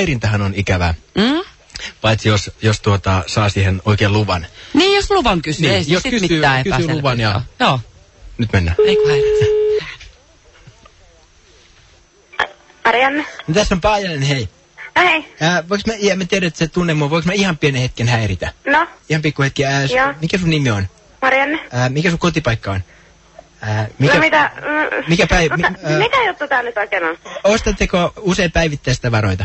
häirintähän on ikävää. Mm? Paitsi jos, jos tuota, saa siihen oikein luvan. Niin, jos luvan kysyy, Niin, ei jos kysyy- mitään kysyy luvan ja-. Joo, Nyt mennään. ei kun häiritä. Marianne. No, tässä on Paajanen, hei. Hei. Ää, voinko mä, ja mä tiedän, että se tunne mua, voinko mä ihan pienen hetken häiritä? No, Ihan pikku hetki. Ää, s- Joo. mikä sun nimi on? Marianne. Ää, mikä sun kotipaikka on? Ää, mikä, No mitä? mm, mikä päivä- mi- ää- mikä juttu tää nyt oikein on? Ostatteko usein päivittäistä varoita?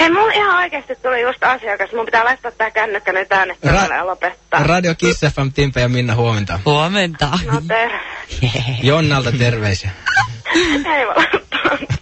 Hei, mulla ihan oikeesti tuli just asiakas. Mun pitää laittaa tää kännykkä nyt äänettämällä ja lopettaa. Radio Kiss FM, Timpe ja Minna, huomenta. Huomenta. No terve. Jonnalta terveisiä. Ei mulla